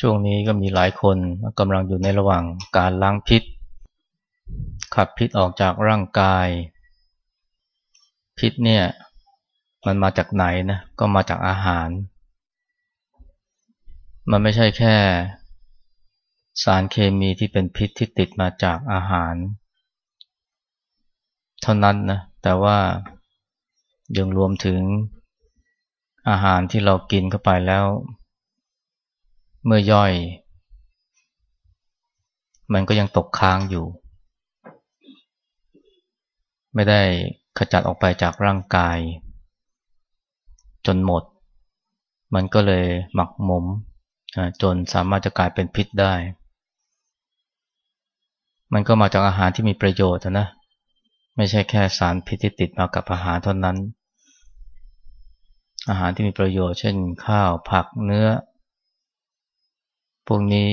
ช่วงนี้ก็มีหลายคนกำลังอยู่ในระหว่างการล้างพิษ ขับพิษออกจากร่างกาย พิษเนี่ยมันมาจากไหนนะก็มาจากอาหาร มันไม่ใช่แค่ สารเคมีที่เป็นพิษที่ติดมาจากอาหาร เท่านั้นนะแต่ว่ายังรวมถึงอาหารที่เรากินเข้าไปแล้ว เมื่อย่อย มันก็ยังตกค้างอยู่ ไม่ได้ขจัดออกไปจากร่างกาย จนหมด มันก็เลยหมักหมมจนสามารถจะกลายเป็นพิษได้ มันก็มาจากอาหารที่มีประโยชน์นะ ไม่ใช่แค่สารพิษที่ติดมากับอาหารเท่านั้น อาหารที่มีประโยชน์ เช่น ข้าว ผัก เนื้อ พวกนี้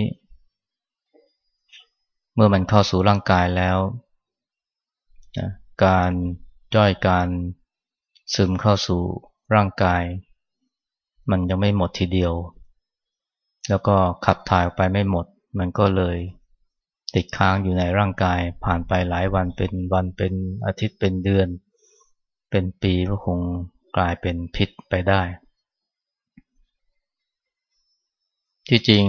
เมื่อมันเข้าสู่ร่างกายแล้วนะการย่อยการซึมเข้าสู่ร่างกาย มันยังไม่หมดทีเดียว แล้วก็ขับถ่ายออกไปไม่หมด มันก็เลยติดค้างอยู่ในร่างกายผ่านไปหลายวันเป็นวันเป็นอาทิตย์เป็นเดือน เป็นปีก็คงกลายเป็นพิษไปได้ ที่จริง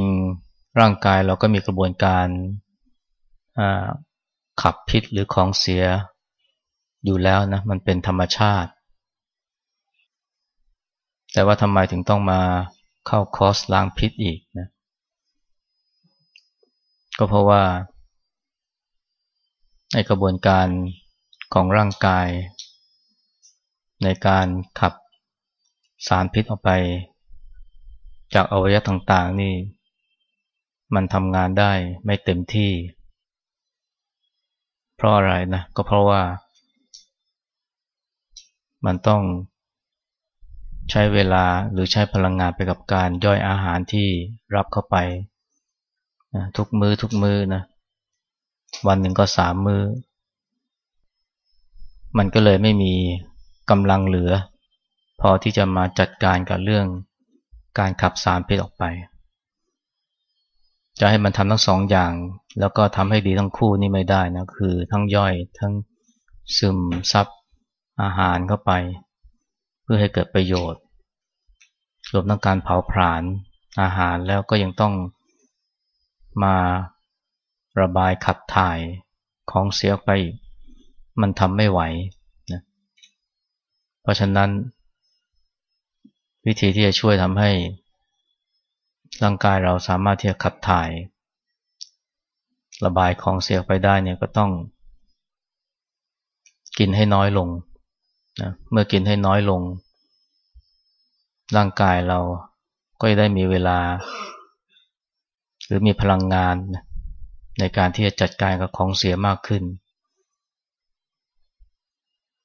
ร่างกายเราก็มีกระบวนการขับพิษหรือของเสียอยู่แล้วนะมันเป็นธรรมชาติ แต่ว่าทำไมถึงต้องมาเข้าคอร์สล้างพิษอีกนะก็เพราะว่าในกระบวนการของร่างกาย ในการขับสารพิษออกไป จากอวัยวะต่างๆนี่ มันทำงานได้ไม่เต็มที่ เพราะอะไรนะ ก็เพราะว่า มันต้องใช้เวลาหรือใช้พลังงานไปกับการย่อยอาหารที่รับเข้าไปนะทุกมือทุกมื้อนะวันหนึ่งก็สามมื้อ มันก็เลยไม่มีกำลังเหลือ พอที่จะมาจัดการกับเรื่อง การขับสารพิษออกไป จะให้มันทำทั้งสองอย่าง แล้วก็ทำให้ดีทั้งคู่นี่ไม่ได้นะคือทั้งย่อยทั้งซึมซับอาหารเข้าไป เพื่อให้เกิดประโยชน์รวมทั้งการเผาผลาญอาหารแล้วก็ยังต้องมาระบายขับถ่ายของเสียไป มันทำไม่ไหวนะเพราะฉะนั้น วิธีที่จะช่วยทำให้ร่างกายเราสามารถที่จะขับถ่าย ระบายของเสียไปได้เนี่ยก็ต้อง กินให้น้อยลงนะเมื่อกินให้น้อยลง ร่างกายเราก็จะได้มีเวลา หรือมีพลังงาน ในการที่จะจัดการกับของเสียมากขึ้น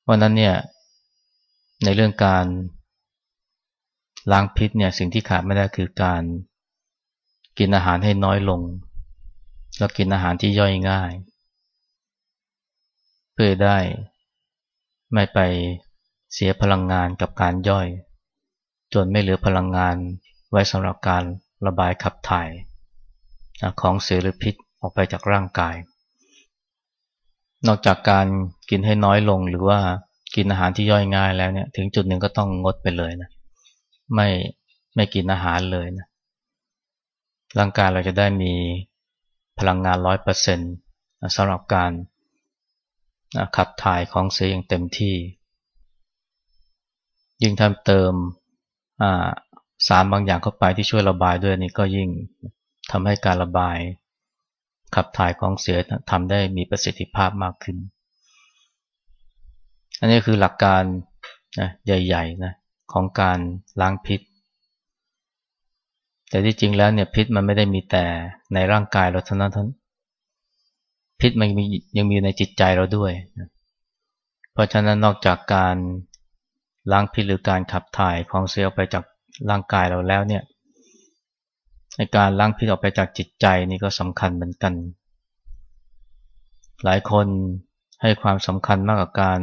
วันนั้นเนี่ยในเรื่องการ ล้างพิษเนี่ยสิ่งที่ขาดไม่ได้คือการกินอาหารให้น้อยลง แล้วกินอาหารที่ย่อยง่าย เพื่อได้ไม่ไปเสียพลังงานกับการย่อย จนไม่เหลือพลังงานไว้สำหรับการระบายขับถ่าย ของเสียหรือพิษออกไปจากร่างกาย นอกจากการกินให้น้อยลงหรือว่ากินอาหารที่ย่อยง่ายแล้วเนี่ยถึงจุดหนึ่งก็ต้องงดไปเลยนะ ไม่ไม่กินอาหารเลยนะร่างกายเราจะได้มีพลังงานร้อยเปอร์เซ็นต์สำหรับการขับถ่ายของเสียอย่างเต็มที่ ยิ่งทำเติมสารบางอย่างเข้าไปที่ช่วยระบายด้วยนี่ก็ยิ่งทำให้การระบาย ขับถ่ายของเสียทำได้มีประสิทธิภาพมากขึ้น อันนี้คือหลักการนะใหญ่ๆนะ ของการล้างพิษ แต่ที่จริงแล้วเนี่ยพิษมันไม่ได้มีแต่ในร่างกายเราเท่านั้นทั้งพิษมันยังมีในจิตใจเราด้วย เพราะฉะนั้นนอกจากการล้างพิษหรือการขับถ่ายของเสียออกไปจากร่างกายเราแล้วเนี่ยในการล้างพิษออกไปจากจิตใจนี่ก็สำคัญเหมือนกัน หลายคนให้ความสำคัญมากกับการ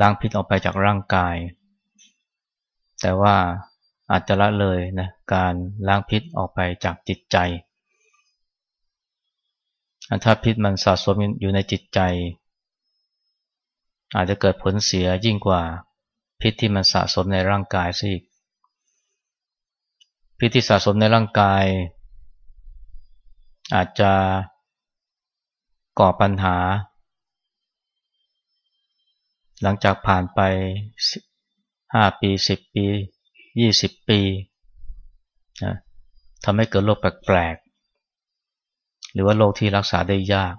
ล้างพิษออกไปจากร่างกาย แต่ว่าอาจจะละเลยนะการล้างพิษออกไปจากจิตใจ ถ้าพิษมันสะสมอยู่ในจิตใจ อาจจะเกิดผลเสียยิ่งกว่าพิษที่มันสะสมในร่างกายซะอีก พิษที่สะสมในร่างกาย อาจจะก่อปัญหา หลังจากผ่านไป ห้าปีสิบปียี่สิบปีนะทำให้เกิดโรคแปลกๆ หรือว่าโรคที่รักษาได้ยาก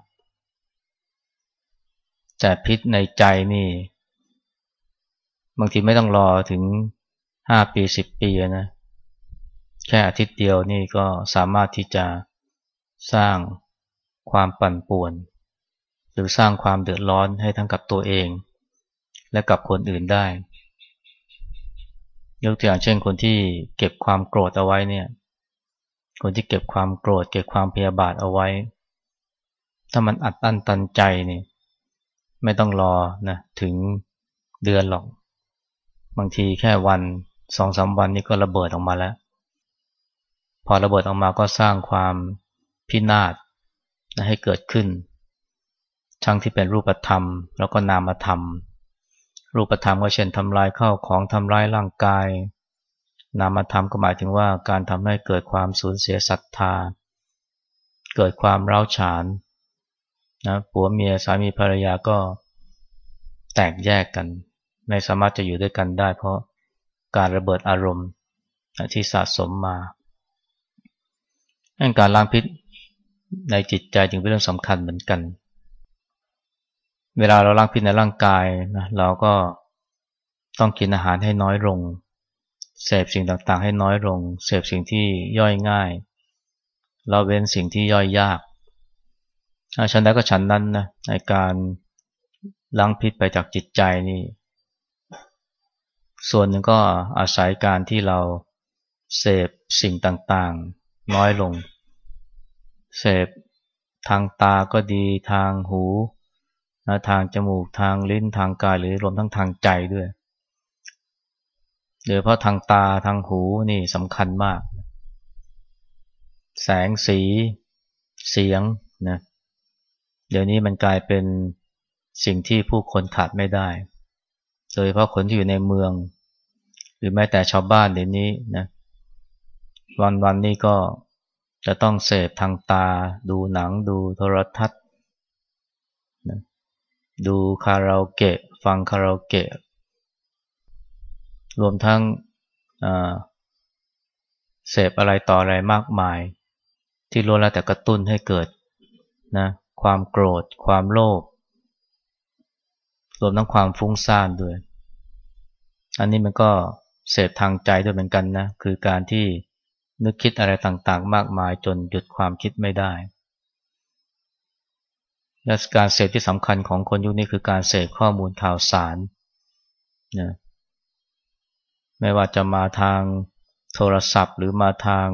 แต่พิษในใจนี่ บางทีไม่ต้องรอถึงห้าปีสิบปีนะแค่อาทิตย์เดียวนี่ก็สามารถที่จะสร้างความปั่นป่วน หรือสร้างความเดือดร้อนให้ทั้งกับตัวเอง และกับคนอื่นได้ ยกตัวอย่างเช่นคนที่เก็บความโกรธเอาไว้เนี่ย คนที่เก็บความโกรธ เก็บความพยาบาทเอาไว้ ถ้ามันอัดอั้นตันใจเนี่ยไม่ต้องรอนะถึงเดือนหรอก บางทีแค่วันสองสาวันนี้ก็ระเบิดออกมาแล้ว พอระเบิดออกมาก็สร้างความพินาศให้เกิดขึ้นทั้งที่เป็นรูปธรรม แล้วก็นามธรรม รูปธรรมก็เช่นทำลายข้าวของทำลายร่างกาย นามธรรมก็หมายถึงว่าการทำให้เกิดความสูญเสียศรัทธา เกิดความร้าวฉานนะผัวเมียสามีภรรยาก็แตกแยกกัน ไม่สามารถจะอยู่ด้วยกันได้ เพราะการระเบิดอารมณ์ที่สะสมมาการล้างพิษในจิตใจจึงเป็นเรื่องสำคัญเหมือนกัน เวลาเราล้างพิษในร่างกายนะเราก็ต้องกินอาหารให้น้อยลง เสพสิ่งต่างๆ ให้น้อยลง เสพสิ่งที่ย่อยง่าย เราเว้นสิ่งที่ย่อยยากฉันได้ก็ฉันนั้นนะในการล้างพิษไปจากจิตใจนี่ ส่วนหนึ่งก็อาศัยการที่เราเสพสิ่งต่างๆ น้อยลง เสพทางตาก็ดีทางหู นะทางจมูกทางลิ้นทางกายหรือรวมทั้งทางใจด้วยโดยเพราะทางตาทางหูนี่สำคัญมาก แสงสี เสียงนะเดี๋ยวนี้มันกลายเป็นสิ่งที่ผู้คนขาดไม่ได้ โดยเพราะคนที่อยู่ในเมือง หรือแม้แต่ชาวบ้านเดี๋ยวนี้นะวันวันนี้ก็จะต้องเสพทางตา ดูหนังดูโทรทัศน์ ดูคาราโอเกะ ฟังคาราโอเกะ รวมทั้งเสพอะไรต่ออะไรมากมาย ที่ล้วนแล้วแต่กระตุ้นให้เกิดนะความโกรธ ความโลภรวมทั้งความฟุ้งซ่านด้วย อันนี้มันก็เสพทางใจด้วยเหมือนกันนะ คือการที่นึกคิดอะไรต่างๆ มากมายจนหยุดความคิดไม่ได้ และการเสพที่สำคัญของคนยุคนี้คือการเสพข้อมูลข่าวสารนะไม่ว่าจะมาทางโทรศัพท์ หรือมาทาง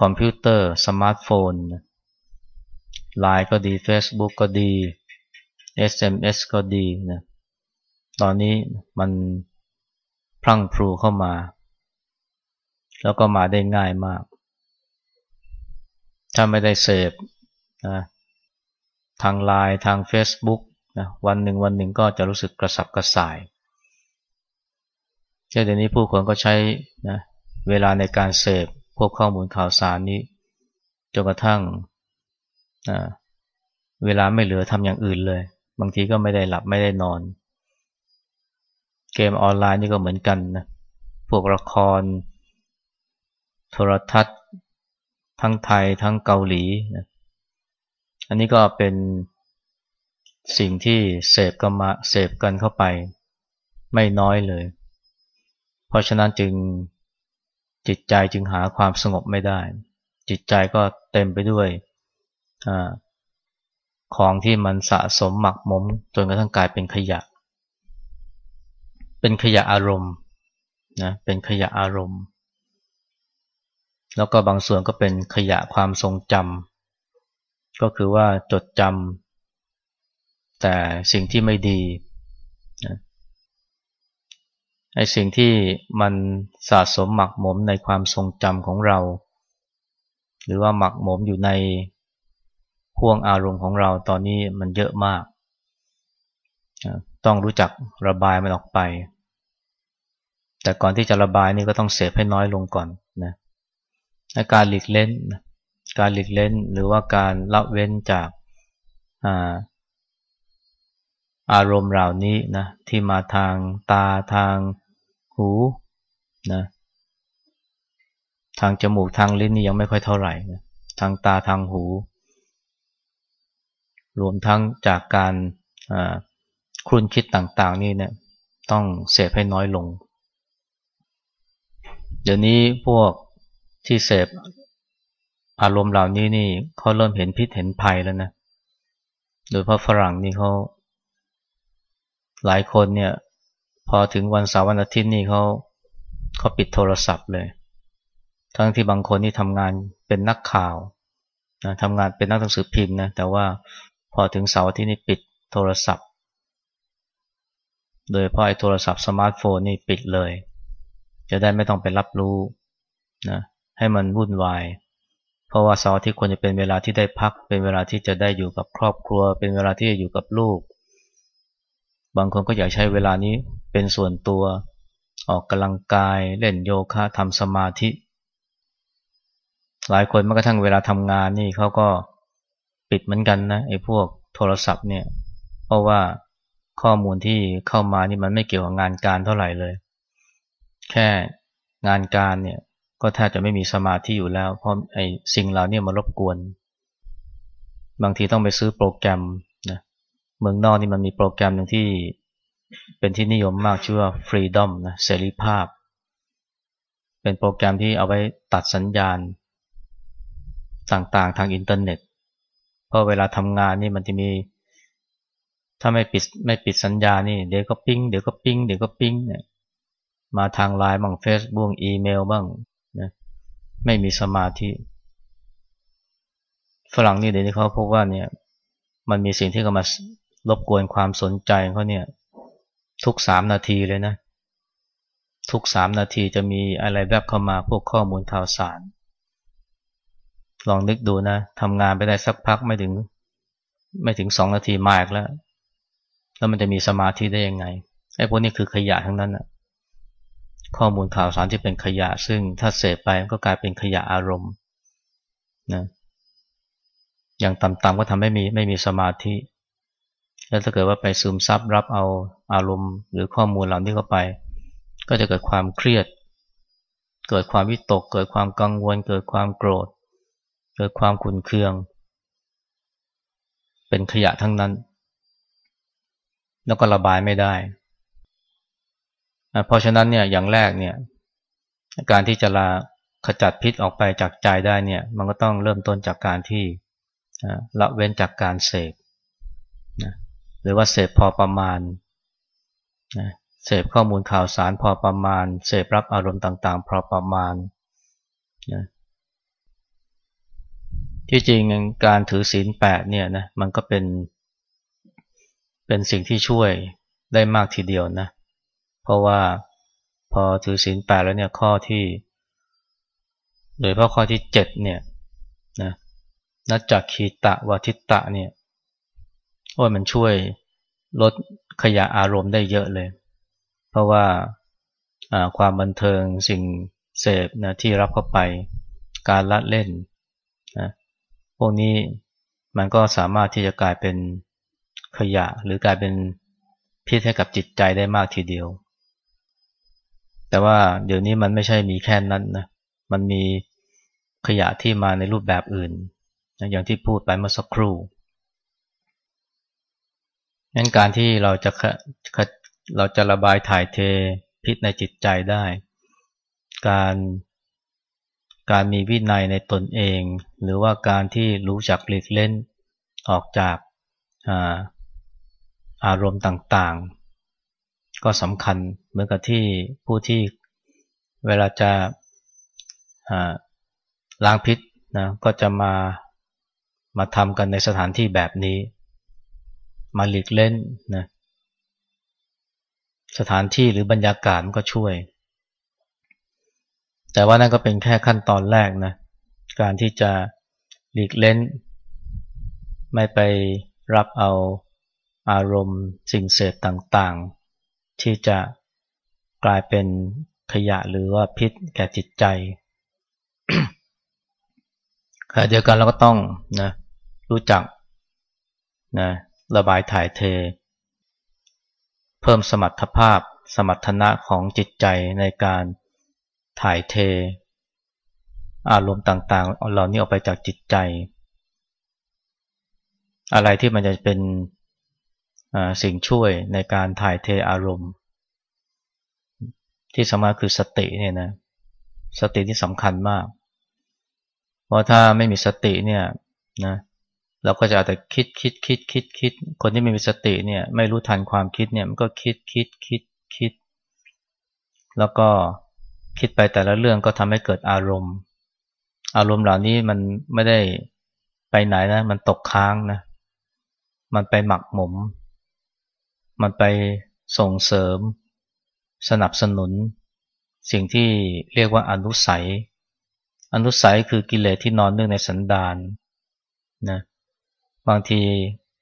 คอมพิวเตอร์ สมาร์ทโฟนไลน์ก็ดี Facebook ก็ดี SMS ก็ดีนะตอนนี้มันพรั่งพรูเข้ามา แล้วก็มาได้ง่ายมาก ถ้าไม่ได้เสพ นะทางไลน์ทาง Facebook นะวันหนึ่งวันหนึ่งก็จะรู้สึกกระสับกระส่ายเช่นเดี๋ยวนี้ผู้คนก็ใช้นะเวลาในการเสพพวกข้อมูลข่าวสารนี้จนกระทั่งนะเวลาไม่เหลือทำอย่างอื่นเลย บางทีก็ไม่ได้หลับไม่ได้นอน เกมออนไลน์นี่ก็เหมือนกันนะพวกละคร โทรทัศน์ ทั้งไทยทั้งเกาหลีนะ อันนี้ก็เป็นสิ่งที่เสพกันมาเสพกันเข้าไป ไม่น้อยเลย เพราะฉะนั้นจึงจิตใจจึงหาความสงบไม่ได้ จิตใจก็เต็มไปด้วยอของที่มันสะสมหมักหมมจนกระทั่งกลายเป็นขยะ เป็นขยะอารมณ์นะเป็นขยะอารมณ์ แล้วก็บางส่วนก็เป็นขยะความทรงจำ ก็คือว่าจดจำแต่สิ่งที่ไม่ดีนะไอ้สิ่งที่มันสะสมหมักหมมในความทรงจำของเรา หรือว่าหมักหมมอยู่ในพ่วงอารมณ์ของเราตอนนี้มันเยอะมาก ต้องรู้จักระบายมันออกไป แต่ก่อนที่จะระบายนี่ก็ต้องเสพให้น้อยลงก่อนนะการหลีกเล่น การหลีกเล่นหรือว่าการละเว้นจากอาอารมณ์เหล่านี้นะที่มาทางตาทางหูนะทางจมูกทางลิ้นนี่ยังไม่ค่อยเท่าไหร่นะทางตาทางหู รวมทั้งจากการครุนคิดต่างๆ นี่เนี่ยต้องเสพให้น้อยลง เดี๋ยวนี้พวกที่เสพ อารมณ์เหล่านี้นี่เขาเริ่มเห็นพิษเห็นภัยแล้วนะ โดยเพราะฝรั่งนี่เขาหลายคนเนี่ย พอถึงวันเสาร์วันอาทิตย์นี่เขาเขาปิดโทรศัพท์เลย ทั้งที่บางคนนี่ทำงานเป็นนักข่าวนะทำงานเป็นนักหนังสือพิมพ์นะ แต่ว่าพอถึงเสาร์อาทิตย์นี่ปิดโทรศัพท์ โดยเพราะไอ้โทรศัพท์สมาร์ทโฟนนี่ปิดเลย จะได้ไม่ต้องไปรับรู้นะให้มันวุ่นวาย เพราะว่าเสาร์อาทิตย์ควรจะเป็นเวลาที่ได้พัก เป็นเวลาที่จะได้อยู่กับครอบครัว เป็นเวลาที่จะอยู่กับลูก บางคนก็อยากใช้เวลานี้เป็นส่วนตัว ออกกำลังกาย เล่นโยคะทำสมาธิ หลายคนแม้กระทั่งเวลาทำงานนี่เขาก็ปิดเหมือนกันนะไอ้พวกโทรศัพท์เนี่ย เพราะว่าข้อมูลที่เข้ามานี่มันไม่เกี่ยวกับงานการเท่าไหร่เลย แค่งานการเนี่ย ก็แทบจะไม่มีสมาธิอยู่แล้ว เพราะไอ้สิ่งเหล่านี้มารบกวน บางทีต้องไปซื้อโปรแกรมนะเมืองนอกนี่มันมีโปรแกรมหนึ่งที่เป็นที่นิยมมากชื่อว่า Freedom นะเสรีภาพ เป็นโปรแกรมที่เอาไว้ตัดสัญญาณต่างๆ ทางอินเทอร์เน็ต เพราะเวลาทำงานนี่มันจะมี ถ้าไม่ปิดไม่ปิดสัญญาณนี่เดี๋ยวก็ปิ้งเดี๋ยวก็ปิ้งเดี๋ยวก็ปิ้งเนี่ยมาทางไลน์บ้างเฟซบุ๊กอีเมลบ้าง ไม่มีสมาธิ ฝรั่งนี่เดี๋ยวนี้เขาพบว่าเนี่ยมันมีสิ่งที่เขามารบกวนความสนใจเขาเนี่ยทุกสามนาทีเลยนะ ทุกสามนาทีจะมีอะไรแบบเข้ามาพวกข้อมูลข่าวสาร ลองนึกดูนะทำงานไปได้สักพักไม่ถึง ไม่ถึงสองนาทีมาอีกแล้ว แล้วมันจะมีสมาธิได้ยังไงไอ้พวกนี้คือขยะทั้งนั้นนะ ข้อมูลข่าวสารที่เป็นขยะ ซึ่งถ้าเสพไปก็กลายเป็นขยะอารมณ์นะอย่างต่ำๆก็ทำให้มีไม่มีสมาธิ แล้วถ้าเกิดว่าไปซึมซับรับเอาอารมณ์ หรือข้อมูลเหล่านี้เข้าไป ก็จะเกิดความเครียด เกิดความวิตก เกิดความกังวล เกิดความโกรธ เกิดความขุ่นเคือง เป็นขยะทั้งนั้น แล้วก็ระบายไม่ได้ เพราะฉะนั้นเนี่ยอย่างแรกเนี่ยการที่จะลาขจัดพิษออกไปจากใจได้เนี่ยมันก็ต้องเริ่มต้นจากการที่ละเว้นจากการเสพนะหรือว่าเสพพอประมาณนะเสพข้อมูลข่าวสารพอประมาณ เสพรับอารมณ์ต่างๆ พอประมาณนะที่จริงการถือศีลแปดเนี่ยนะมันก็เป็นเป็นสิ่งที่ช่วยได้มากทีเดียวนะ เพราะว่าพอถือศีลแปดแล้วเนี่ยข้อที่ โดยเพราะข้อที่เจ็ดเนี่ยนะนัจจคีตะวาทิตะเนี่ยว่ามันช่วยลดขยะอารมณ์ได้เยอะเลย เพราะว่าความบันเทิงสิ่งเสพนะที่รับเข้าไปการละเล่นนะพวกนี้มันก็สามารถที่จะกลายเป็นขยะหรือกลายเป็นพิษให้กับจิตใจได้มากทีเดียว แต่ว่าเดี๋ยวนี้มันไม่ใช่มีแค่นั้นนะ มันมีขยะที่มาในรูปแบบอื่น อย่างที่พูดไปเมื่อสักครู่งั้นการที่เราจะเราจะระบายถ่ายเทพิษในจิตใจได้ การการมีวินัยในตนเอง หรือว่าการที่รู้จักหลีกเล่นออกจากอาอารมณ์ต่าง ก็สำคัญเหมือนกับที่ผู้ที่เวลาจะล้างพิษนะก็จะมามาทำกันในสถานที่แบบนี้ มาหลีกเล่นนะสถานที่หรือบรรยากาศมันก็ช่วย แต่ว่านั่นก็เป็นแค่ขั้นตอนแรกนะการที่จะหลีกเล้นไม่ไปรับเอาอารมณ์สิ่งเสพต่างๆ ที่จะกลายเป็นขยะหรือว่าพิษแก่จิตใจขณะเดียวกันเราก็ต้องนะรู้จักนะระบายถ่ายเท เพิ่มสมรรถภาพ สมรรถนะของจิตใจในการถ่ายเท อารมณ์ต่างๆเหล่านี้ออกไปจากจิตใจ อะไรที่มันจะเป็น สิ่งช่วยในการถ่ายเทอารมณ์ ที่สำคัญคือสติเนี่ยนะสติที่สำคัญมาก เพราะถ้าไม่มีสติเนี่ยนะเราก็จะแต่คิดคิดคิดคิดคิด คนที่ไม่มีสติเนี่ยไม่รู้ทันความคิดเนี่ยมันก็คิดคิดคิดคิด แล้วก็คิดไปแต่ละเรื่องก็ทำให้เกิดอารมณ์ อารมณ์เหล่านี้มันไม่ได้ไปไหนนะ มันตกค้างนะ มันไปหมักหมม มันไปส่งเสริม สนับสนุน สิ่งที่เรียกว่าอนุสัย อนุสัยคือกิเลสที่นอนเนื่องในสันดานนะบางที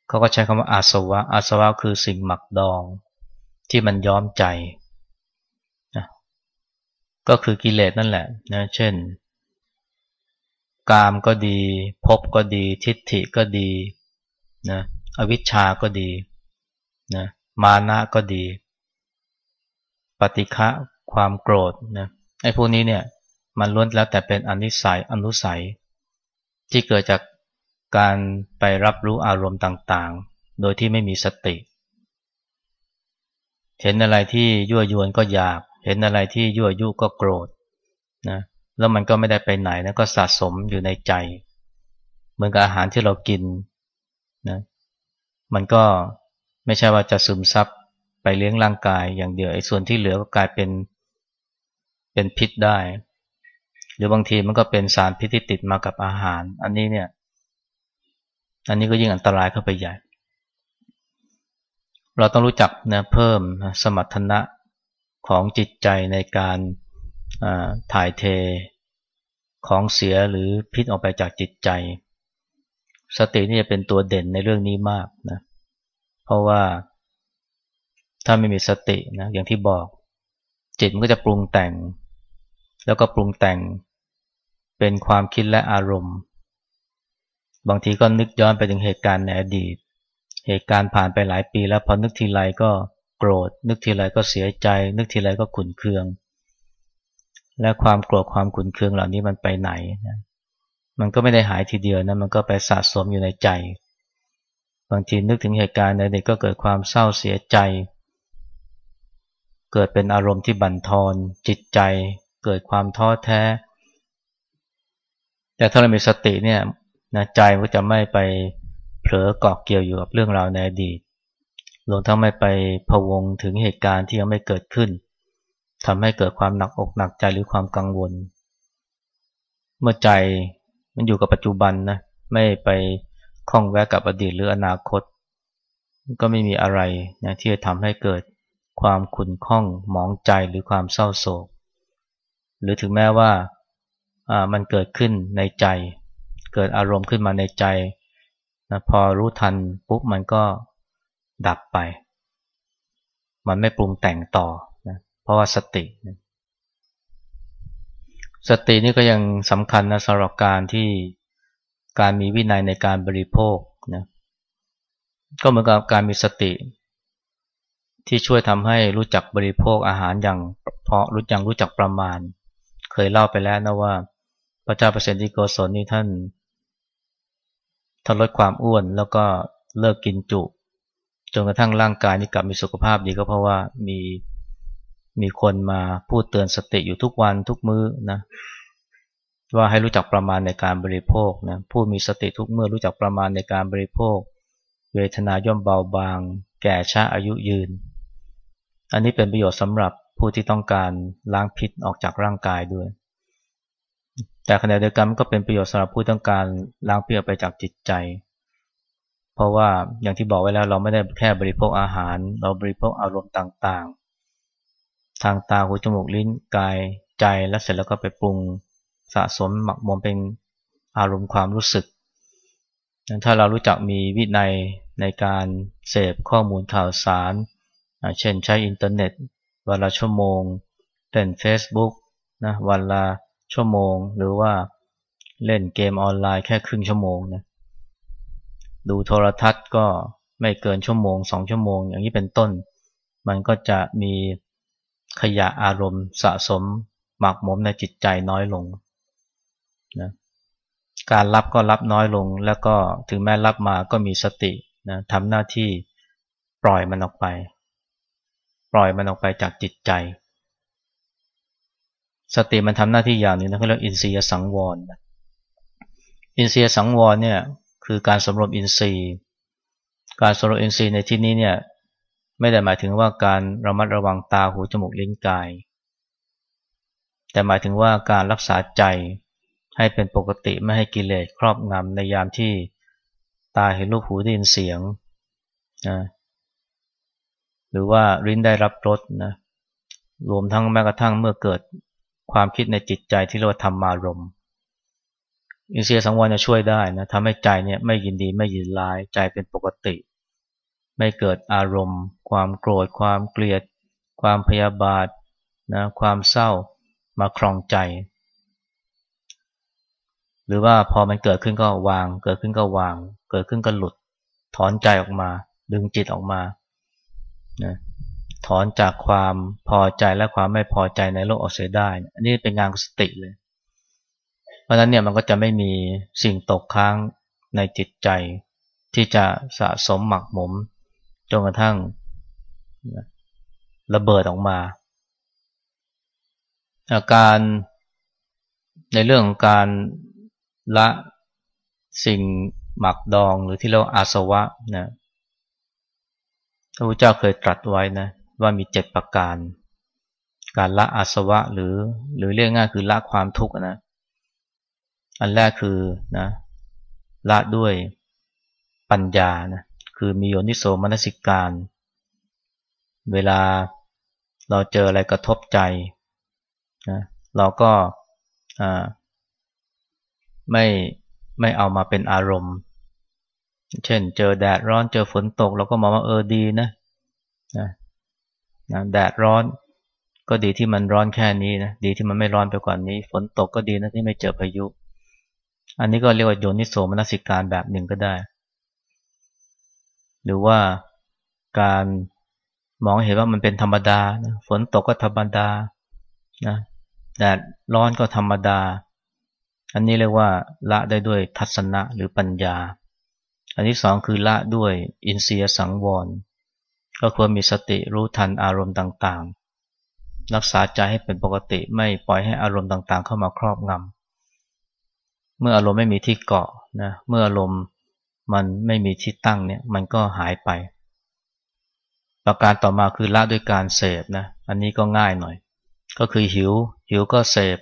เขาก็ใช้คำว่าอาสวะ อาสวะคือสิ่งหมักดองที่มันย้อมใจนะก็คือกิเลสนั่นแหละนะเช่น กามก็ดี ภพก็ดี ทิฏฐิก็ดีนะอวิชชาก็ดีนะ มานะก็ดี ปฏิฆะความโกรธนะไอ้พวกนี้เนี่ยมันล้วนแล้วแต่เป็นอนิสัยอนุสัย ที่เกิดจากการไปรับรู้อารมณ์ต่างๆ โดยที่ไม่มีสติ เห็นอะไรที่ยั่วยวนก็อยาก เห็นอะไรที่ยั่วยุก็โกรธนะแล้วมันก็ไม่ได้ไปไหนนะก็สะสมอยู่ในใจ เหมือนกับอาหารที่เรากินนะมันก็ ไม่ใช่ว่าจะซึมซับไปเลี้ยงร่างกายอย่างเดียวไอ้ส่วนที่เหลือก็กลายเป็นเป็นพิษได้ หรือบางทีมันก็เป็นสารพิษที่ติดมากับอาหาร อันนี้เนี่ย อันนี้ก็ยิ่งอันตรายเข้าไปใหญ่ เราต้องรู้จักนะเพิ่มสมรรถนะของจิตใจในการถ่ายเทของเสียหรือพิษออกไปจากจิตใจ สตินี่จะเป็นตัวเด่นในเรื่องนี้มากนะเพราะว่าถ้าไม่มีสตินะอย่างที่บอก จิตมันก็จะปรุงแต่ง แล้วก็ปรุงแต่งเป็นความคิดและอารมณ์ บางทีก็นึกย้อนไปถึงเหตุการณ์ในอดีต เหตุการณ์ผ่านไปหลายปีแล้วพอนึกทีไรก็โกรธ นึกทีไรก็เสียใจ นึกทีไรก็ขุนเคือง และความโกรธความขุนเคืองเหล่านี้มันไปไหนนะมันก็ไม่ได้หายทีเดียวนะมันก็ไปสะสมอยู่ในใจ บางทีนึกถึงเหตุการณ์ในเด็กก็เกิดความเศร้าเสียใจ เกิดเป็นอารมณ์ที่บั่นทอน จิตใจ เกิดความท้อแท้ แต่ถ้าเรามีสติเนี่ยนะใจก็จะไม่ไปเผลอเกาะเกี่ยวอยู่กับเรื่องราวในอดีตรวมทั้งไม่ไปพะวงถึงเหตุการณ์ที่ยังไม่เกิดขึ้นทำให้เกิดความหนักอกหนักใจหรือความกังวล เมื่อใจมันอยู่กับปัจจุบันนะไม่ไป คล้องแวะกับอดีตหรืออนาคต ก็ไม่มีอะไรนะที่จะทำให้เกิดความขุ่นข้องหมองใจหรือความเศร้าโศก หรือถึงแม้ว่ามันเกิดขึ้นในใจ เกิดอารมณ์ขึ้นมาในใจนะพอรู้ทันปุ๊บมันก็ดับไป มันไม่ปรุงแต่งต่อนะเพราะว่าสตินะสตินี่ก็ยังสำคัญนะสำหรับการที่ การมีวินัยในการบริโภคนะก็เหมือนกับการมีสติ ที่ช่วยทำให้รู้จักบริโภคอาหารอย่างเพราะรู้จักรู้จักประมาณ เคยเล่าไปแล้วนะว่า พระเจ้าเปรตที่โกศลนี่ท่านถ้าลดความอ้วนแล้วก็เลิกกินจุ จนกระทั่งร่างกายนี้กลับมีสุขภาพดีก็เพราะว่ามีมีคนมาพูดเตือนสติอยู่ทุกวันทุกมื้อนะ ว่าให้รู้จักประมาณในการบริโภคนะผู้มีสติทุกเมื่อรู้จักประมาณในการบริโภค เวทนาย่อมเบาบาง แก่ช้าอายุยืน อันนี้เป็นประโยชน์สำหรับผู้ที่ต้องการล้างพิษออกจากร่างกายด้วย แต่ขณะเดียวกันก็เป็นประโยชน์สำหรับผู้ต้องการล้างพิษไปจากจิตใจ เพราะว่าอย่างที่บอกไว้แล้วเราไม่ได้แค่บริโภคอาหาร เราบริโภคอารมณ์ต่างๆ ทางตาหูจมูกลิ้นกายใจแล้วเสร็จแล้วก็ไปปรุง สะสมหมักหมมเป็นอารมณ์ความรู้สึก ถ้าเรารู้จักมีวินัยในการเสพข้อมูลข่าวสาร เช่นใช้อินเทอร์เน็ต วันละชั่วโมงเล่น Facebook นะวันละชั่วโมง หรือว่าเล่นเกมออนไลน์แค่ครึ่งชั่วโมงนะดูโทรทัศน์ก็ไม่เกินชั่วโมงสองชั่วโมง อย่างนี้เป็นต้น มันก็จะมีขยะอารมณ์สะสมหมักหมมในจิตใจน้อยลง การรับก็รับน้อยลง แล้วก็ถึงแม้รับมาก็มีสตินะทำหน้าที่ปล่อยมันออกไป ปล่อยมันออกไปจากจิตใจ สติมันทำหน้าที่อย่างนึงนะเขาเรียกอินทรียสังวรอินทรียสังวรเนี่ยคือการสำรวมอินทรีย์ การสำรวมอินทรีย์ในที่นี้เนี่ยไม่ได้หมายถึงว่าการระมัดระวังตาหูจมูกลิ้นกาย แต่หมายถึงว่าการรักษาใจ ให้เป็นปกติไม่ให้กิเลสครอบงำในยามที่ตาเห็นรูปหูได้ยินเสียงนะหรือว่าริ้นได้รับรสนะรวมทั้งแม้กระทั่งเมื่อเกิดความคิดในจิตใจที่เรียกว่าธรรมารมอินเสียสังวรจะช่วยได้นะทำให้ใจเนี่ยไม่ยินดีไม่ยินร้ายใจเป็นปกติ ไม่เกิดอารมณ์ ความโกรธ ความเกลียด ความพยาบาทนะความเศร้ามาครองใจ หรือว่าพอมันเกิดขึ้นก็วาง เกิดขึ้นก็วาง เกิดขึ้นก็หลุด ถอนใจออกมา ดึงจิตออกมานะถอนจากความพอใจและความไม่พอใจในโลกออกเสียได้ อันนี้เป็นงานสติเลย เพราะนั้นเนี่ยมันก็จะไม่มีสิ่งตกค้างในจิตใจ ที่จะสะสมหมักหมมจนกระทั่งระเบิดออกมา อาการในเรื่องของการ ละสิ่งหมักดองหรือที่เราอาสวะนะพระพุทธเจ้าเคยตรัสไว้นะว่ามีเจ็ดประการ การละอาสวะหรือ หรือเรียกง่ายคือละความทุกข์นะอันแรกคือนะละด้วยปัญญานะคือมีโยนิโสมนสิการ เวลาเราเจออะไรกระทบใจนะเราก็อ่า ไม่ไม่เอามาเป็นอารมณ์ เช่น เจอแดดร้อนเจอฝนตกเราก็มองว่าเออดีนะนะนะแดดร้อนก็ดีที่มันร้อนแค่นี้นะดีที่มันไม่ร้อนไปกว่านี้ ฝนตกก็ดีนะที่ไม่เจอพายุ อันนี้ก็เรียกว่าโยนิโสมนสิการแบบหนึ่งก็ได้ หรือว่าการมองเห็นว่ามันเป็นธรรมดาฝนตกก็ธรรมดานะแดดร้อนก็ธรรมดา อันนี้เรียกว่าละได้ด้วยทัศนะหรือปัญญา อันที่สองคือละด้วยอินเสียสังวร ก็ควรมีสติรู้ทันอารมณ์ต่างๆ รักษาใจให้เป็นปกติไม่ปล่อยให้อารมณ์ต่างๆ เข้ามาครอบงำเมื่ออารมณ์ไม่มีที่เกาะนะเมื่ออารมณ์มันไม่มีที่ตั้งเนี่ยมันก็หายไป ประการต่อมาคือละด้วยการเสพนะอันนี้ก็ง่ายหน่อย ก็คือหิวหิวก็เสพ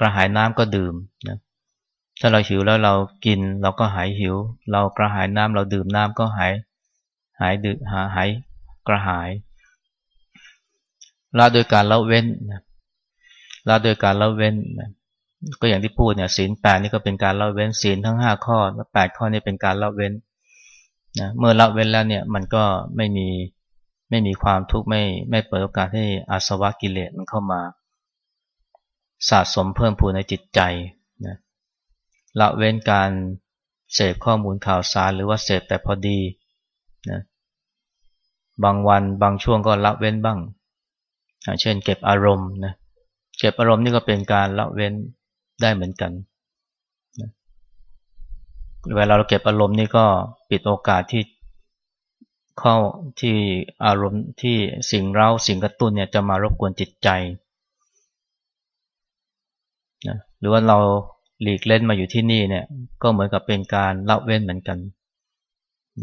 กระหายน้ำก็ดื่มนะถ้าเราหิวแล้วเรากินเราก็หายหิว เรากระหายน้ำเราดื่มน้ำก็หายหายดื่มหาหายกระหายละโดยการละเว้นละโดยการละเว้นนะก็อย่างที่พูดเนี่ยศีลแปดนี่ก็เป็นการละเว้นศีลทั้งห้าข้อและแปดข้อนี่เป็นการละเว้นนะเมื่อละเว้นแล้วเนี่ยมันก็ไม่มีไม่มีความทุกข์ไม่ไม่เปิดโอกาสให้อาสวะกิเลสมันเข้ามา สะสมเพิ่มพูนในจิตใจนะละเว้นการเสพข้อมูลข่าวสารหรือว่าเสพแต่พอดีนะบางวันบางช่วงก็ละเว้นบ้าง เช่นเก็บอารมณ์นะเก็บอารมณ์นี่ก็เป็นการละเว้นได้เหมือนกันเวลาเราเก็บอารมณ์นี่ก็ปิดโอกาสที่เข้าที่อารมณ์ที่สิ่งเร้าสิ่งกระตุ้นเนี่ยจะมารบกวนจิตใจ หรือว่าเราหลีกเล่นมาอยู่ที่นี่เนี่ย ก็เหมือนกับเป็นการละเว้นเหมือนกัน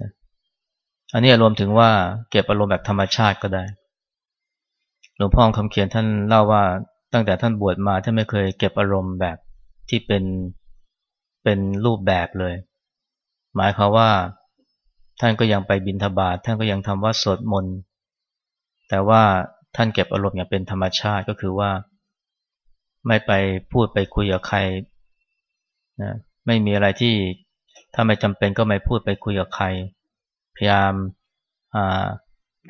นะอันนี้รวมถึงว่าเก็บอารมณ์แบบธรรมชาติก็ได้ หลวงพ่อคำเขียนท่านเล่าว่าตั้งแต่ท่านบวชมาท่านไม่เคยเก็บอารมณ์แบบที่เป็นเป็นรูปแบบเลย หมายความว่าท่านก็ยังไปบินทบาทท่านก็ยังทำวัดสวดมนต์แต่ว่าท่านเก็บอารมณ์อย่างเป็นธรรมชาติก็คือว่า ไม่ไปพูดไปคุยกับใครนะไม่มีอะไรที่ถ้าไม่จำเป็นก็ไม่พูดไปคุยกับใคร พยายาม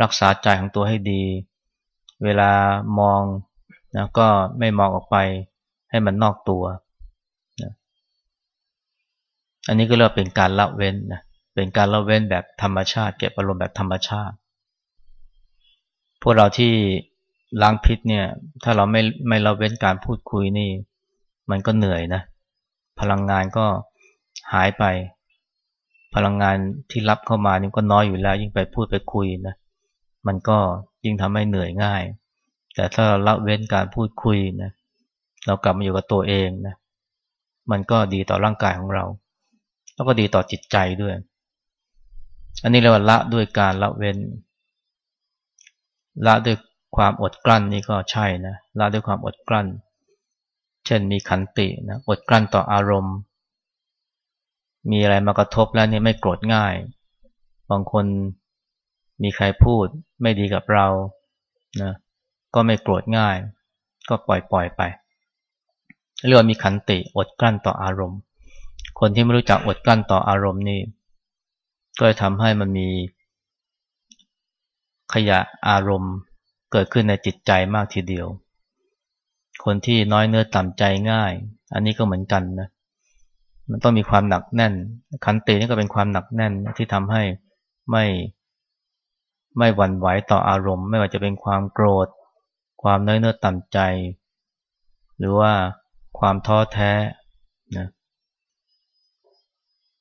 รักษาใจของตัวให้ดี เวลามองนะก็ไม่มองออกไปให้มันนอกตัวนะอันนี้ก็เรียกเป็นการละเว้นนะเป็นการละเว้นแบบธรรมชาติ เก็บอารมณ์แบบธรรมชาติ พวกเราที่ ล้างพิษเนี่ย ถ้าเราไม่ไม่ละเว้นการพูดคุยนี่ มันก็เหนื่อยนะ พลังงานก็หายไป พลังงานที่รับเข้ามานี่ก็น้อยอยู่แล้ว ยิ่งไปพูดไปคุยนะ มันก็ยิ่งทำให้เหนื่อยง่าย แต่ถ้าเราละเว้นการพูดคุยนะ เรากลับมาอยู่กับตัวเองนะ มันก็ดีต่อร่างกายของเรา แล้วก็ดีต่อจิตใจด้วย อันนี้เราละด้วยการละเว้นละด้วย ความอดกลั้นนี่ก็ใช่นะละด้วยความอดกลั้น เช่นมีขันตินะอดกลั้นต่ออารมณ์ มีอะไรมากระทบแล้วนี่ไม่โกรธง่าย บางคนมีใครพูดไม่ดีกับเรานะก็ไม่โกรธง่าย ก็ปล่อยปล่อยไปเรียกว่ามีขันติอดกลั้นต่ออารมณ์ คนที่ไม่รู้จักอดกลั้นต่ออารมณ์นี่ก็จะทำให้มันมีขยะอารมณ์ เกิดขึ้นในจิตใจมากทีเดียว คนที่น้อยเนื้อต่ำใจง่าย อันนี้ก็เหมือนกันนะมันต้องมีความหนักแน่น ขันตินี่ก็เป็นความหนักแน่นที่ทำให้ไม่ไม่หวั่นไหวต่ออารมณ์ ไม่ว่าจะเป็นความโกรธ ความน้อยเนื้อต่ำใจ หรือว่าความท้อแท้นะ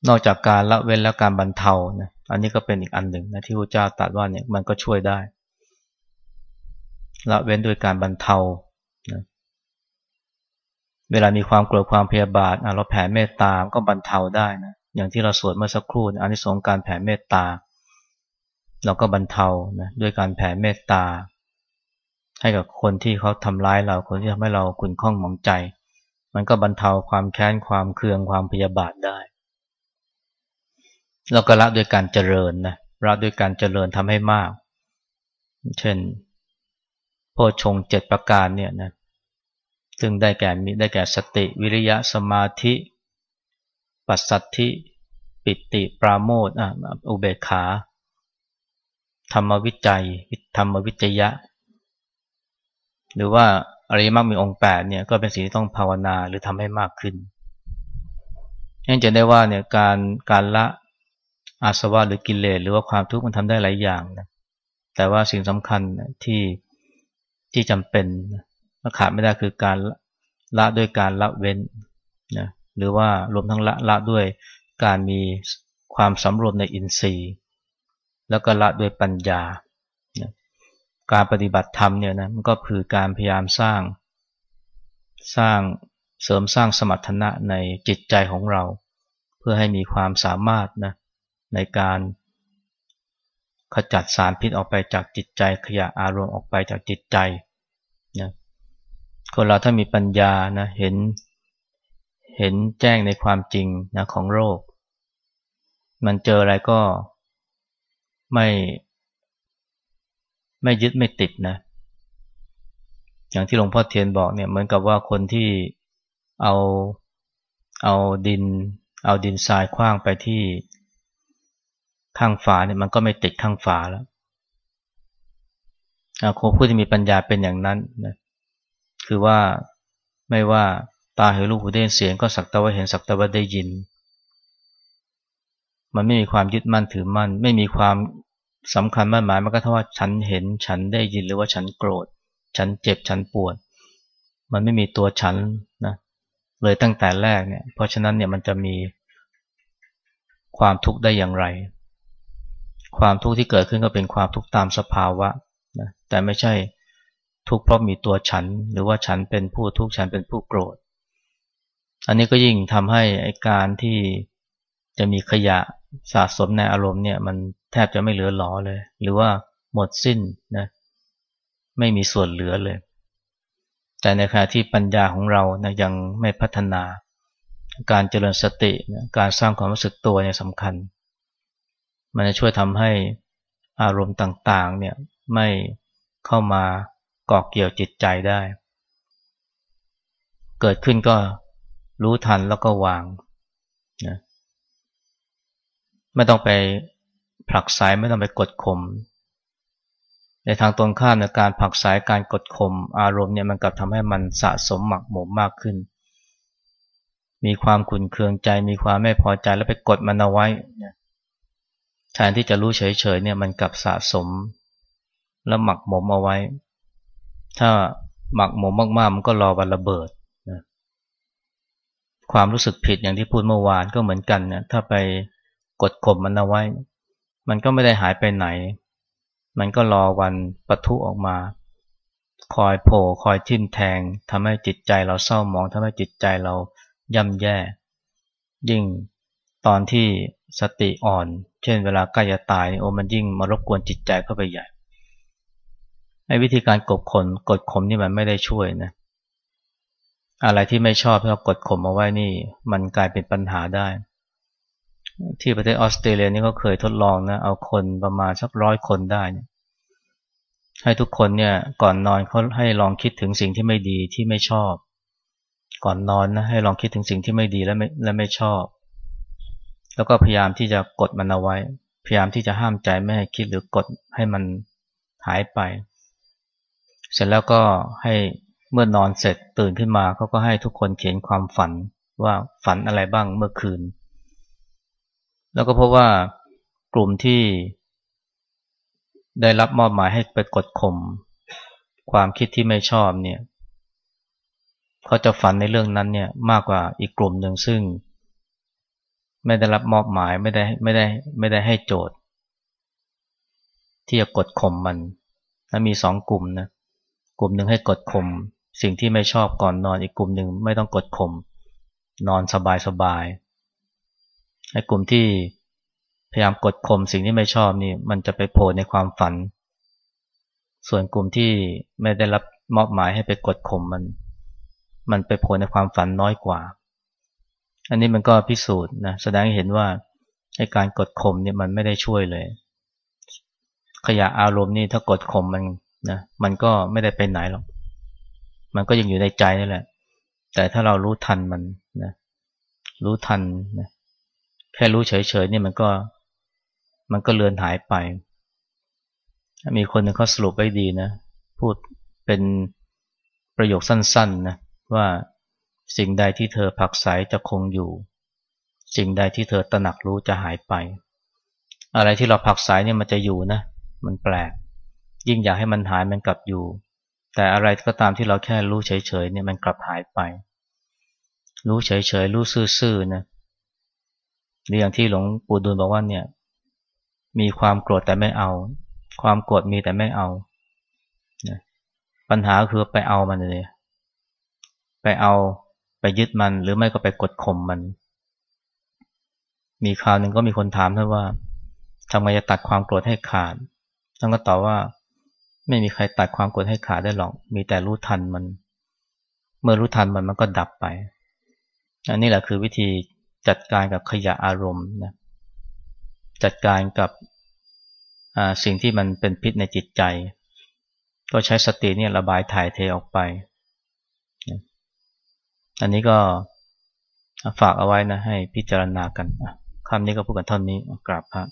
นอกจากการละเว้นและการบรรเทานะอันนี้ก็เป็นอีกอันหนึ่งนะที่พระเจ้าตรัสว่าเนี่ยมันก็ช่วยได้ ละเว้นโดยการบรรเทานะเวลามีความโกรธความพยาบาทเราแผ่เมตตาก็บรรเทาได้นะอย่างที่เราสวดเมื่อสักครู่อันนี้สงการแผ่เมตตา เราก็บรรเทานะด้วยการแผ่เมตตา ให้กับคนที่เขาทำร้ายเราคนที่ทำให้เราขุ่นข้องหมองใจ มันก็บรรเทาความแค้นความเคืองความพยาบาทได้เราก็ละด้วยการเจริญนะละด้วยการเจริญทำให้มาก เช่น โพชงเจ็ดประการเนี่ยนะซึ่งได้แก่มีได้แก่สติวิริยะสมาธิ ปัสสัทธิปิติปราโมทอะอุเบกขา ธรรมวิจัยธรรมวิจยะ หรือว่าอริยมรรคมีองค์แปดเนี่ยก็เป็นสิ่งที่ต้องภาวนาหรือทำให้มากขึ้นนั่นจะได้ว่าเนี่ยการการละอาสวะหรือกิเลสหรือว่าความทุกข์มันทำได้หลายอย่างนะแต่ว่าสิ่งสำคัญที่ ที่จำเป็นขาดไม่ได้คือการละด้วยการละเว้นนะหรือว่ารวมทั้งละละด้วยการมีความสำรวมในอินทรีย์ แล้วก็ละด้วยปัญญานะการปฏิบัติธรรมเนี่ยนะมันก็คือการพยายามสร้าง สร้างเสริมสร้างสมรรถนะในจิตใจของเรา เพื่อให้มีความสามารถนะในการขจัดสารพิษออกไปจากจิตใจขยะอารมณ์ออกไปจากจิตใจ คนเราถ้ามีปัญญานะเห็น เห็นแจ้งในความจริงนะของโรค มันเจออะไรก็ไม่ ไม่ยึดไม่ติดนะ อย่างที่หลวงพ่อเทียนบอกเนี่ยเหมือนกับว่าคนที่เอาเอาดิน เอาดินทรายคว้างไปที่ข้างฝาเนี่ยมันก็ไม่ติดข้างฝาแล้วคนผู้ที่มีปัญญาเป็นอย่างนั้นนะ คือว่าไม่ว่าตาเห็นรูปหูได้ยินเสียงก็สักแต่ว่าเห็นสักแต่ว่าได้ยิน มันไม่มีความยึดมั่นถือมั่น ไม่มีความสำคัญมั่นหมายมันก็เท่าว่าฉันเห็นฉันได้ยินหรือว่าฉันโกรธ ฉันเจ็บฉันปวด มันไม่มีตัวฉันนะเลยตั้งแต่แรกเนี่ยเพราะฉะนั้นเนี่ยมันจะมีความทุกข์ได้อย่างไร ความทุกข์ที่เกิดขึ้นก็เป็นความทุกข์ตามสภาวะนะแต่ไม่ใช่ ทุกข์เพราะมีตัวฉัน หรือว่าฉันเป็นผู้ทุกข์ฉันเป็นผู้โกรธ อันนี้ก็ยิ่งทำให้ไอการที่จะมีขยะสะสมในอารมณ์เนี่ยมันแทบจะไม่เหลือหลอเลย หรือว่าหมดสิ้นนะไม่มีส่วนเหลือเลย แต่ในขณะที่ปัญญาของเรานะยังไม่พัฒนา การเจริญสติการสร้างความรู้สึกตัวเนี่ยสำคัญ มันจะช่วยทำให้อารมณ์ต่างๆเนี่ยไม่เข้ามา กาะเกี่ยวจิตใจได้ เกิดขึ้นก็รู้ทันแล้วก็วางนะไม่ต้องไปผลักไสไม่ต้องไปกดข่มในทางตรงข้ามในการผลักไสการกดข่มอารมณ์เนี่ยมันกลับทำให้มันสะสมหมักหมมมากขึ้น มีความขุ่นเคืองใจ มีความไม่พอใจแล้วไปกดมันเอาไว้แทนที่จะรู้เฉยๆเนี่ยมันกลับสะสม แล้วหมักหมมเอาไว้ ถ้าหมักหมมมากๆ มันก็รอวันระเบิดนะความรู้สึกผิดอย่างที่พูดเมื่อวานก็เหมือนกันนะถ้าไปกดข่มมันเอาไว้ มันก็ไม่ได้หายไปไหน มันก็รอวันปะทุออกมา คอยโผล่คอยทิ่มแทงทำให้จิตใจเราเศร้าหมองทำให้จิตใจเราย่ำแย่ ยิ่งตอนที่สติอ่อน เช่นเวลาใกล้จะตายโอ้มันยิ่งมารบกวนจิตใจเข้าไปใหญ่ ไอ้วิธีการกดข่มกดข่มนี่มันไม่ได้ช่วยนะ อะไรที่ไม่ชอบถ้ากดข่มเอาไว้นี่ มันกลายเป็นปัญหาได้ ที่ประเทศออสเตรเลียนี่เขาเคยทดลองนะเอาคนประมาณสักร้อยคนได้เนี่ยให้ทุกคนเนี่ยก่อนนอนเขาให้ลองคิดถึงสิ่งที่ไม่ดีที่ไม่ชอบ ก่อนนอนนะให้ลองคิดถึงสิ่งที่ไม่ดีและไม่และไม่ชอบ แล้วก็พยายามที่จะกดมันเอาไว้ พยายามที่จะห้ามใจไม่ให้คิดหรือกดให้มันหายไป เสร็จแล้วก็ให้เมื่อนอนเสร็จตื่นขึ้นมาเขาก็ให้ทุกคนเขียนความฝันว่าฝันอะไรบ้างเมื่อคืน แล้วก็พบว่ากลุ่มที่ได้รับมอบหมายให้ไปกดข่มความคิดที่ไม่ชอบเนี่ยเขาจะฝันในเรื่องนั้นเนี่ยมากกว่าอีกกลุ่มหนึ่งซึ่ง ไม่ได้รับมอบหมายไม่ได้ไม่ได้ไม่ได้ให้โจทย์ ที่จะกดข่มมันแล้วมีสองกลุ่มนะ กลุ่มหนึ่งให้กดข่มสิ่งที่ไม่ชอบก่อนนอนอีกกลุ่มหนึ่งไม่ต้องกดข่มนอนสบายสบายไอ้กลุ่มที่พยายามกดข่มสิ่งที่ไม่ชอบนี่มันจะไปโผล่ในความฝัน ส่วนกลุ่มที่ไม่ได้รับมอบหมายให้ไปกดข่มมัน มันไปโผล่ในความฝันน้อยกว่า อันนี้มันก็พิสูจน์นะแสดงให้เห็นว่าไอ้การกดข่มเนี่ยมันไม่ได้ช่วยเลย ขยะอารมณ์นี่ถ้ากดข่มมัน นะมันก็ไม่ได้ไปไหนหรอก มันก็ยังอยู่ในใจนี่แหละ แต่ถ้าเรารู้ทันมันนะรู้ทันนะแค่รู้เฉยๆนี่มันก็ มันก็เลือนหายไป มีคนหนึ่งเขาสรุปไว้ดีนะ พูดเป็นประโยคสั้นๆนะว่าสิ่งใดที่เธอผักใสจะคงอยู่ สิ่งใดที่เธอตระหนักรู้จะหายไป อะไรที่เราผักใสเนี่ยมันจะอยู่นะ มันแปลก ยิ่งอยากให้มันหายมันกลับอยู่ แต่อะไรก็ตามที่เราแค่รู้เฉยๆเนี่ยมันกลับหายไป รู้เฉยๆรู้ซื่อๆนะหรืออย่างที่หลวงปู่ดูลบอกว่าเนี่ย มีความโกรธแต่ไม่เอา ความโกรธมีแต่ไม่เอาปัญหาคือไปเอามันเลย ไปเอาไปยึดมันหรือไม่ก็ไปกดข่มมัน มีคราวหนึ่งก็มีคนถามท่านว่าทำไมจะตัดความโกรธให้ขาดท่านก็ตอบว่า ไม่มีใครตัดความโกรธให้ขาดได้หรอก มีแต่รู้ทันมัน เมื่อรู้ทันมันมันก็ดับไป อันนี้แหละคือวิธีจัดการกับขยะอารมณ์นะ จัดการกับสิ่งที่มันเป็นพิษในจิตใจ ก็ใช้สติเนี่ยระบายถ่ายเทออกไป อันนี้ก็ฝากเอาไว้นะให้พิจารณากันคำนี้ก็พูดกันเท่านี้กราบพระ